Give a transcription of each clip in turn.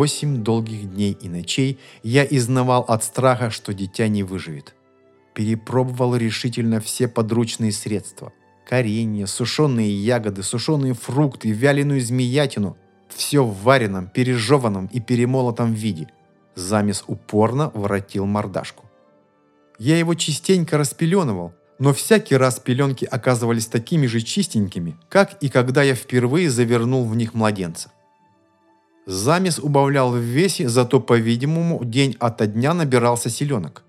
Восемь долгих дней и ночей я изнавал от страха, что дитя не выживет. Перепробовал решительно все подручные средства. Коренья, сушеные ягоды, сушеные фрукты, вяленую змеятину. Все в вареном, пережеванном и перемолотом виде. Замес упорно воротил мордашку. Я его частенько распеленывал, но всякий раз пеленки оказывались такими же чистенькими, как и когда я впервые завернул в них младенца. Замес убавлял в весе, зато, по-видимому, день ото дня набирался селенок.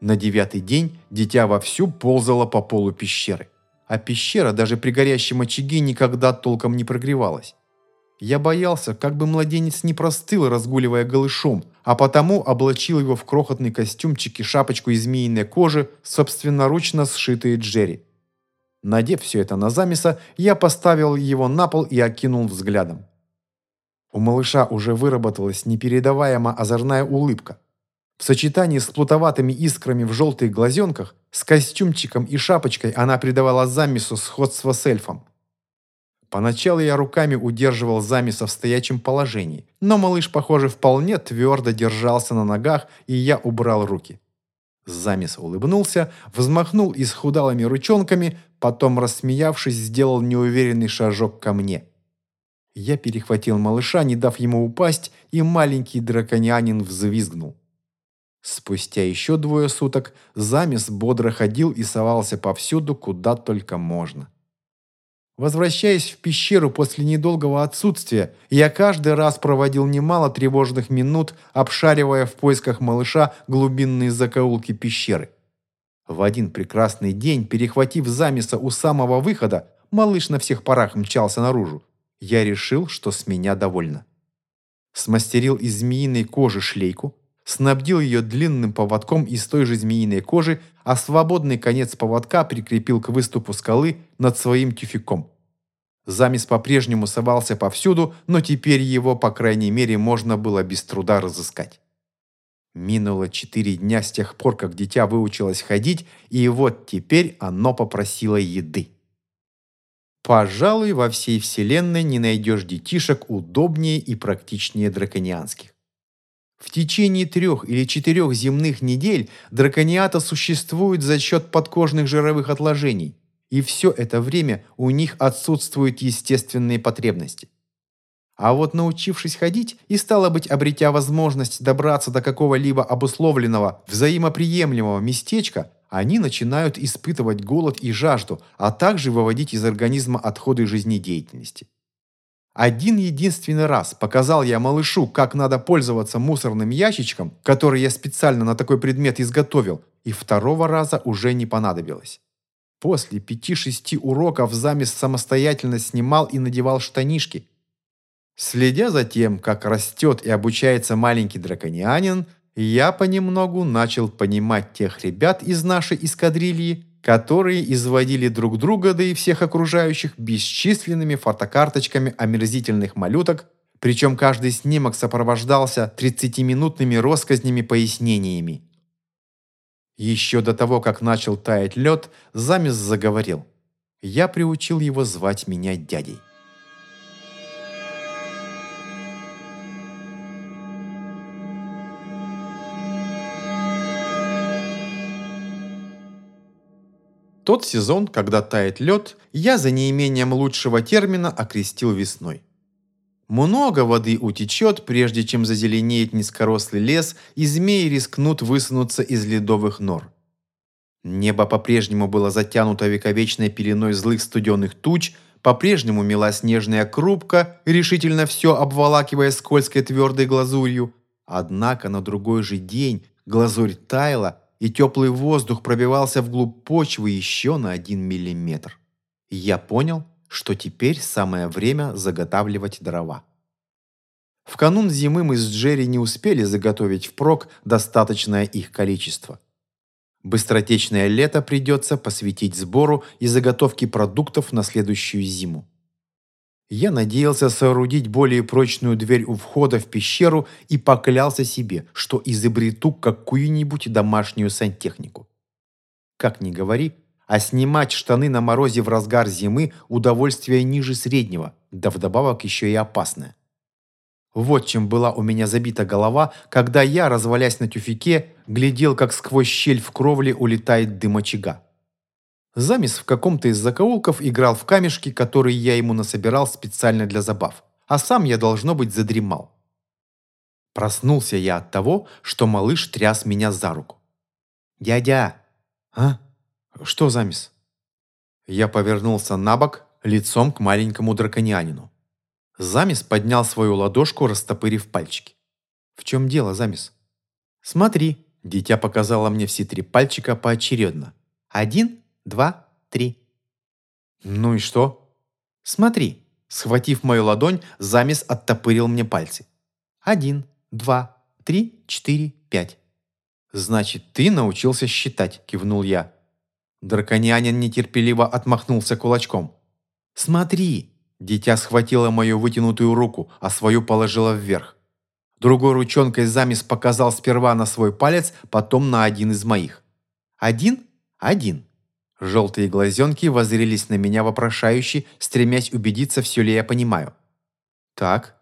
На девятый день дитя вовсю ползало по полу пещеры, а пещера даже при горящем очаге никогда толком не прогревалась. Я боялся, как бы младенец не простыл, разгуливая голышом, а потому облачил его в крохотный костюмчик и шапочку из змеиной кожи, собственноручно сшитые Джерри. Надев все это на замеса, я поставил его на пол и окинул взглядом. У малыша уже выработалась непередаваемо озорная улыбка. В сочетании с плутоватыми искрами в желтых глазенках, с костюмчиком и шапочкой она придавала замесу сходство с эльфом. Поначалу я руками удерживал замеса в стоячем положении, но малыш, похоже, вполне твердо держался на ногах, и я убрал руки. Замес улыбнулся, взмахнул исхудалыми ручонками, потом, рассмеявшись, сделал неуверенный шажок ко мне. Я перехватил малыша, не дав ему упасть, и маленький драконянин взвизгнул. Спустя еще двое суток замес бодро ходил и совался повсюду, куда только можно. Возвращаясь в пещеру после недолгого отсутствия, я каждый раз проводил немало тревожных минут, обшаривая в поисках малыша глубинные закоулки пещеры. В один прекрасный день, перехватив замеса у самого выхода, малыш на всех парах мчался наружу. Я решил, что с меня довольно. Смастерил из змеиной кожи шлейку, снабдил ее длинным поводком из той же змеиной кожи, а свободный конец поводка прикрепил к выступу скалы над своим тюфяком. Замес по-прежнему совался повсюду, но теперь его, по крайней мере, можно было без труда разыскать. Минуло четыре дня с тех пор, как дитя выучилось ходить, и вот теперь оно попросило еды. Пожалуй, во всей вселенной не найдешь детишек удобнее и практичнее драконианских. В течение трех или четырех земных недель дракониата существует за счет подкожных жировых отложений, и все это время у них отсутствуют естественные потребности. А вот научившись ходить и, стало быть, обретя возможность добраться до какого-либо обусловленного, взаимоприемлемого местечка, они начинают испытывать голод и жажду, а также выводить из организма отходы жизнедеятельности. Один единственный раз показал я малышу, как надо пользоваться мусорным ящичком, который я специально на такой предмет изготовил, и второго раза уже не понадобилось. После пяти-шести уроков замес самостоятельно снимал и надевал штанишки. Следя за тем, как растет и обучается маленький драконианин, я понемногу начал понимать тех ребят из нашей эскадрильи, которые изводили друг друга, да и всех окружающих бесчисленными фотокарточками омерзительных малюток, причем каждый снимок сопровождался 30-минутными россказнями пояснениями. Еще до того, как начал таять лед, Замес заговорил. Я приучил его звать меня дядей. Тот сезон, когда тает лед, я за неимением лучшего термина окрестил весной. Много воды утечет, прежде чем зазеленеет низкорослый лес, и змеи рискнут высунуться из ледовых нор. Небо по-прежнему было затянуто вековечной пеленой злых студенных туч, по-прежнему мела снежная крупка, решительно все обволакивая скользкой твердой глазурью. Однако на другой же день глазурь таяла, и теплый воздух пробивался вглубь почвы еще на один миллиметр. я понял, что теперь самое время заготавливать дрова. В канун зимы мы с Джерри не успели заготовить впрок достаточное их количество. Быстротечное лето придется посвятить сбору и заготовке продуктов на следующую зиму. Я надеялся соорудить более прочную дверь у входа в пещеру и поклялся себе, что изобрету какую-нибудь домашнюю сантехнику. Как ни говори, а снимать штаны на морозе в разгар зимы – удовольствие ниже среднего, да вдобавок еще и опасное. Вот чем была у меня забита голова, когда я, развалясь на тюфике, глядел, как сквозь щель в кровле улетает дым очага. Замес в каком-то из закоулков играл в камешки, которые я ему насобирал специально для забав, а сам я, должно быть, задремал. Проснулся я от того, что малыш тряс меня за руку. «Дядя!» «А? Что, Замес?» Я повернулся на бок, лицом к маленькому драконянину. Замес поднял свою ладошку, растопырив пальчики. «В чем дело, Замес?» «Смотри», – дитя показало мне все три пальчика поочередно. «Один, два, три». «Ну и что?» «Смотри». Схватив мою ладонь, Замес оттопырил мне пальцы. «Один, два, три, четыре, пять». «Значит, ты научился считать», – кивнул я. Драконянин нетерпеливо отмахнулся кулачком. «Смотри!» Дитя схватило мою вытянутую руку, а свою положило вверх. Другой ручонкой замес показал сперва на свой палец, потом на один из моих. «Один? Один!» Желтые глазенки воззрелись на меня вопрошающе, стремясь убедиться, все ли я понимаю. «Так.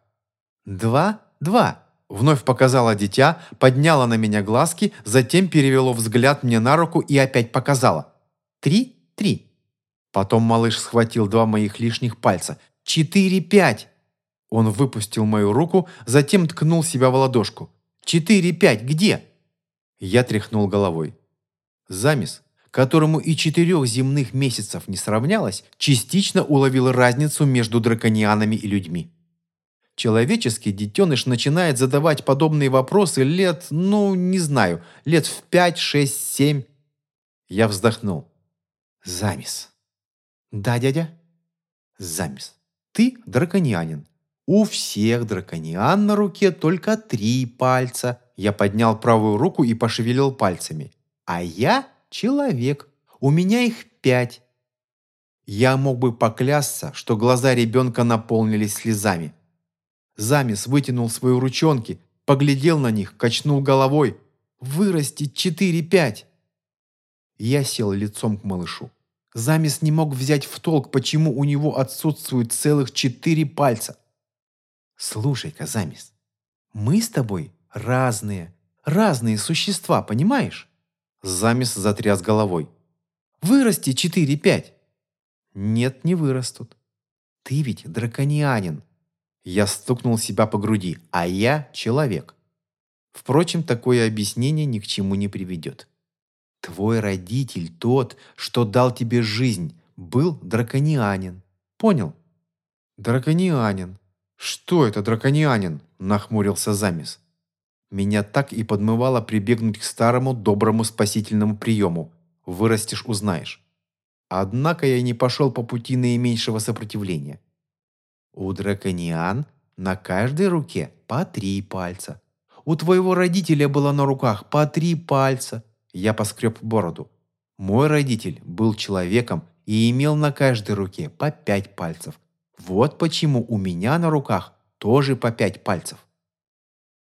Два? Два!» Вновь показала дитя, подняла на меня глазки, затем перевело взгляд мне на руку и опять показала. Три, три. Потом малыш схватил два моих лишних пальца. Четыре, пять. Он выпустил мою руку, затем ткнул себя в ладошку. Четыре, пять, где? Я тряхнул головой. Замес, которому и четырех земных месяцев не сравнялось, частично уловил разницу между драконианами и людьми. Человеческий детеныш начинает задавать подобные вопросы лет, ну, не знаю, лет в пять, шесть, семь. Я вздохнул. Замес. Да, дядя? Замес. Ты драконянин. У всех дракониан на руке только три пальца. Я поднял правую руку и пошевелил пальцами. А я человек. У меня их пять. Я мог бы поклясться, что глаза ребенка наполнились слезами. Замес вытянул свои ручонки, поглядел на них, качнул головой. Вырастить четыре-пять. Я сел лицом к малышу. Замес не мог взять в толк, почему у него отсутствуют целых четыре пальца. «Слушай-ка, Замес, мы с тобой разные, разные существа, понимаешь?» Замес затряс головой. «Вырасти четыре-пять». «Нет, не вырастут. Ты ведь драконианин». Я стукнул себя по груди, а я человек. Впрочем, такое объяснение ни к чему не приведет. Твой родитель, тот, что дал тебе жизнь, был драконианин. Понял? Драконианин. Что это драконианин? Нахмурился Замес. Меня так и подмывало прибегнуть к старому доброму спасительному приему. Вырастешь – узнаешь. Однако я не пошел по пути наименьшего сопротивления. У дракониан на каждой руке по три пальца. У твоего родителя было на руках по три пальца. Я поскреб бороду. Мой родитель был человеком и имел на каждой руке по пять пальцев. Вот почему у меня на руках тоже по пять пальцев.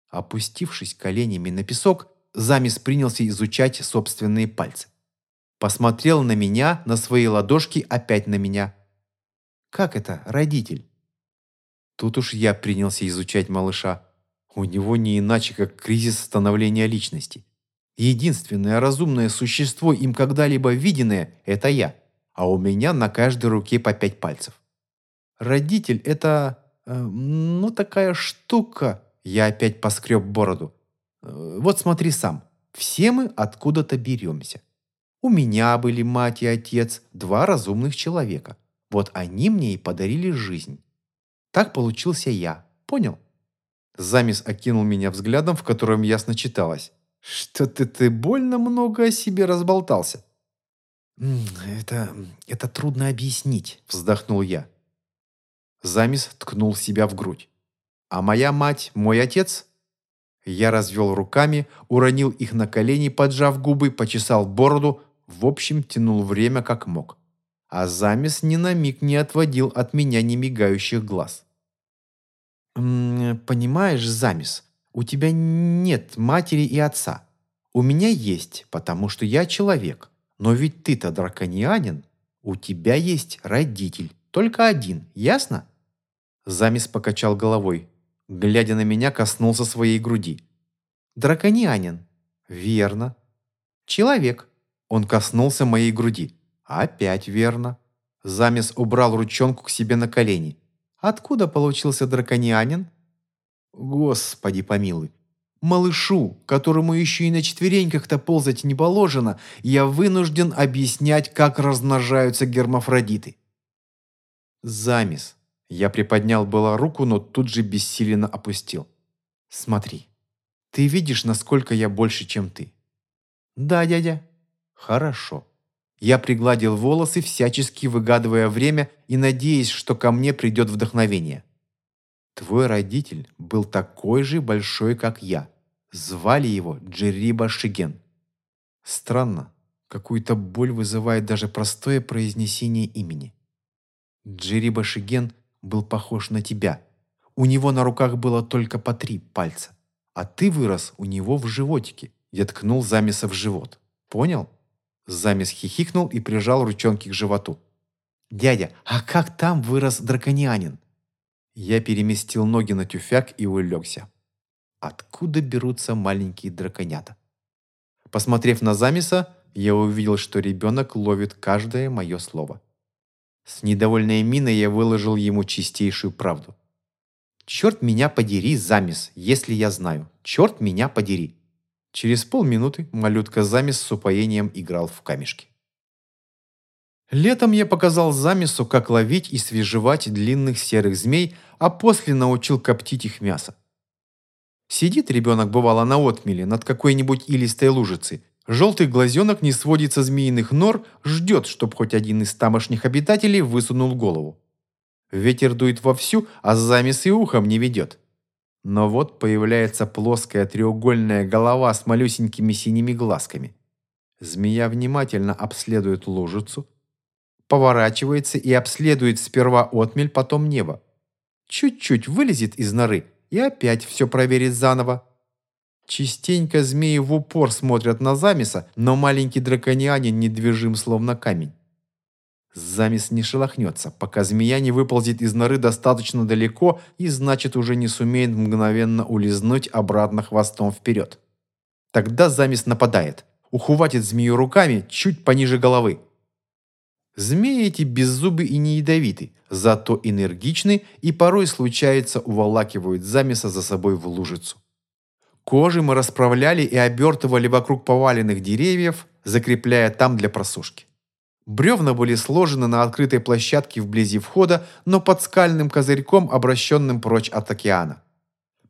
Опустившись коленями на песок, Замес принялся изучать собственные пальцы. Посмотрел на меня, на свои ладошки, опять на меня. «Как это, родитель?» Тут уж я принялся изучать малыша. У него не иначе, как кризис становления личности. Единственное разумное существо, им когда-либо виденное, это я. А у меня на каждой руке по пять пальцев. Родитель – это, э, ну, такая штука. Я опять поскреб бороду. Э, вот смотри сам. Все мы откуда-то беремся. У меня были мать и отец, два разумных человека. Вот они мне и подарили жизнь. Так получился я. Понял? Замес окинул меня взглядом, в котором ясно читалось. «Что-то ты больно много о себе разболтался». «Это... это трудно объяснить», — вздохнул я. Замис ткнул себя в грудь. «А моя мать, мой отец?» Я развел руками, уронил их на колени, поджав губы, почесал бороду, в общем, тянул время как мог. А замес ни на миг не отводил от меня немигающих глаз. «Понимаешь, замес, у тебя нет матери и отца. У меня есть, потому что я человек. Но ведь ты-то драконианин. У тебя есть родитель, только один, ясно?» Замес покачал головой. Глядя на меня, коснулся своей груди. «Драконянин». «Верно». «Человек». Он коснулся моей груди. «Опять верно». Замес убрал ручонку к себе на колени. «Откуда получился драконянин?» «Господи помилуй, Малышу, которому еще и на четвереньках-то ползать не положено, я вынужден объяснять, как размножаются гермафродиты. Замес. Я приподнял было руку, но тут же бессиленно опустил. Смотри. Ты видишь, насколько я больше, чем ты? Да, дядя. Хорошо. Я пригладил волосы, всячески выгадывая время и надеясь, что ко мне придет вдохновение. Твой родитель был такой же большой, как я. Звали его Джериба Шиген. Странно, какую-то боль вызывает даже простое произнесение имени. Джериба Шиген был похож на тебя. У него на руках было только по три пальца. А ты вырос у него в животике. Я ткнул Замеса в живот. Понял? Замес хихикнул и прижал ручонки к животу. «Дядя, а как там вырос драконянин?» Я переместил ноги на тюфяк и улегся. Откуда берутся маленькие драконята? Посмотрев на замеса, я увидел, что ребенок ловит каждое мое слово. С недовольной миной я выложил ему чистейшую правду. «Черт меня подери, замес, если я знаю. Черт меня подери!» Через полминуты малютка замес с упоением играл в камешки. Летом я показал замесу, как ловить и свежевать длинных серых змей, а после научил коптить их мясо. Сидит ребенок, бывало, на отмеле, над какой-нибудь илистой лужицей. Желтый глазенок не сводит со змеиных нор, ждет, чтоб хоть один из тамошних обитателей высунул голову. Ветер дует вовсю, а замес и ухом не ведет. Но вот появляется плоская треугольная голова с малюсенькими синими глазками. Змея внимательно обследует лужицу, поворачивается и обследует сперва отмель, потом небо. Чуть-чуть вылезет из норы и опять все проверит заново. Частенько змеи в упор смотрят на замеса, но маленький драконянин недвижим словно камень. Замес не шелохнется, пока змея не выползет из норы достаточно далеко и значит уже не сумеет мгновенно улизнуть обратно хвостом вперед. Тогда замес нападает, ухватит змею руками чуть пониже головы. Змеи эти беззубы и не ядовиты, зато энергичны и порой случается уволакивают замеса за собой в лужицу. Кожи мы расправляли и обертывали вокруг поваленных деревьев, закрепляя там для просушки. Бревна были сложены на открытой площадке вблизи входа, но под скальным козырьком, обращенным прочь от океана.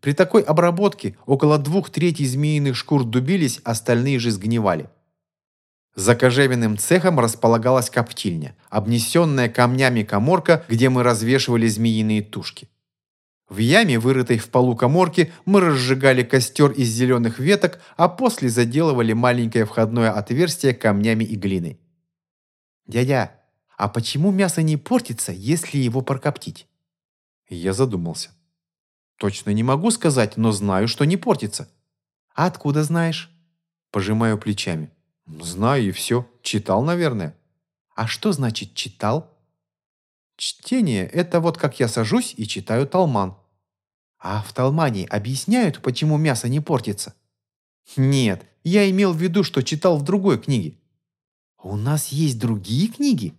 При такой обработке около двух третей змеиных шкур дубились, остальные же сгнивали. За кожевенным цехом располагалась коптильня, обнесенная камнями коморка, где мы развешивали змеиные тушки. В яме, вырытой в полу коморки, мы разжигали костер из зеленых веток, а после заделывали маленькое входное отверстие камнями и глиной. «Дядя, а почему мясо не портится, если его прокоптить?» Я задумался. «Точно не могу сказать, но знаю, что не портится». «А откуда знаешь?» Пожимаю плечами. Знаю и все. Читал, наверное. А что значит читал? Чтение – это вот как я сажусь и читаю талман. А в талмане объясняют, почему мясо не портится? Нет, я имел в виду, что читал в другой книге. У нас есть другие книги?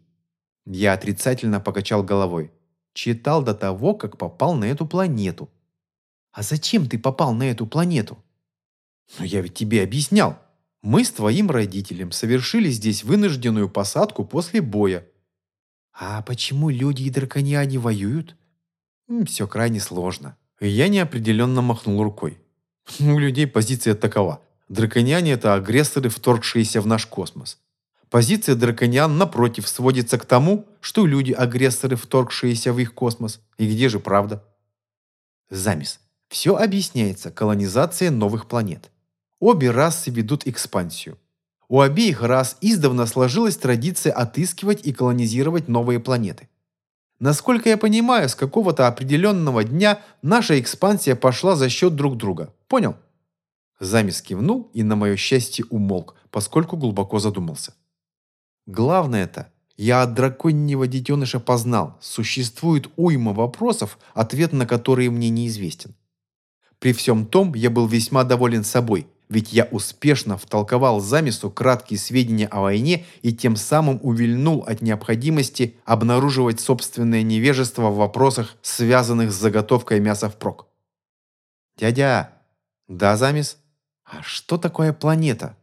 Я отрицательно покачал головой. Читал до того, как попал на эту планету. А зачем ты попал на эту планету? Ну, я ведь тебе объяснял. Мы с твоим родителем совершили здесь вынужденную посадку после боя. А почему люди и дракониане воюют? Все крайне сложно. Я неопределенно махнул рукой. У людей позиция такова. Дракониане – это агрессоры, вторгшиеся в наш космос. Позиция дракониан, напротив, сводится к тому, что люди – агрессоры, вторгшиеся в их космос. И где же правда? Замес. Все объясняется колонизацией новых планет. Обе расы ведут экспансию. У обеих рас издавна сложилась традиция отыскивать и колонизировать новые планеты. Насколько я понимаю, с какого-то определенного дня наша экспансия пошла за счет друг друга. Понял? Замес кивнул и, на мое счастье, умолк, поскольку глубоко задумался. Главное-то, я от драконьего детеныша познал, существует уйма вопросов, ответ на которые мне неизвестен. При всем том, я был весьма доволен собой, ведь я успешно втолковал замесу краткие сведения о войне и тем самым увильнул от необходимости обнаруживать собственное невежество в вопросах, связанных с заготовкой мяса впрок. «Дядя!» «Да, замес?» «А что такое планета?»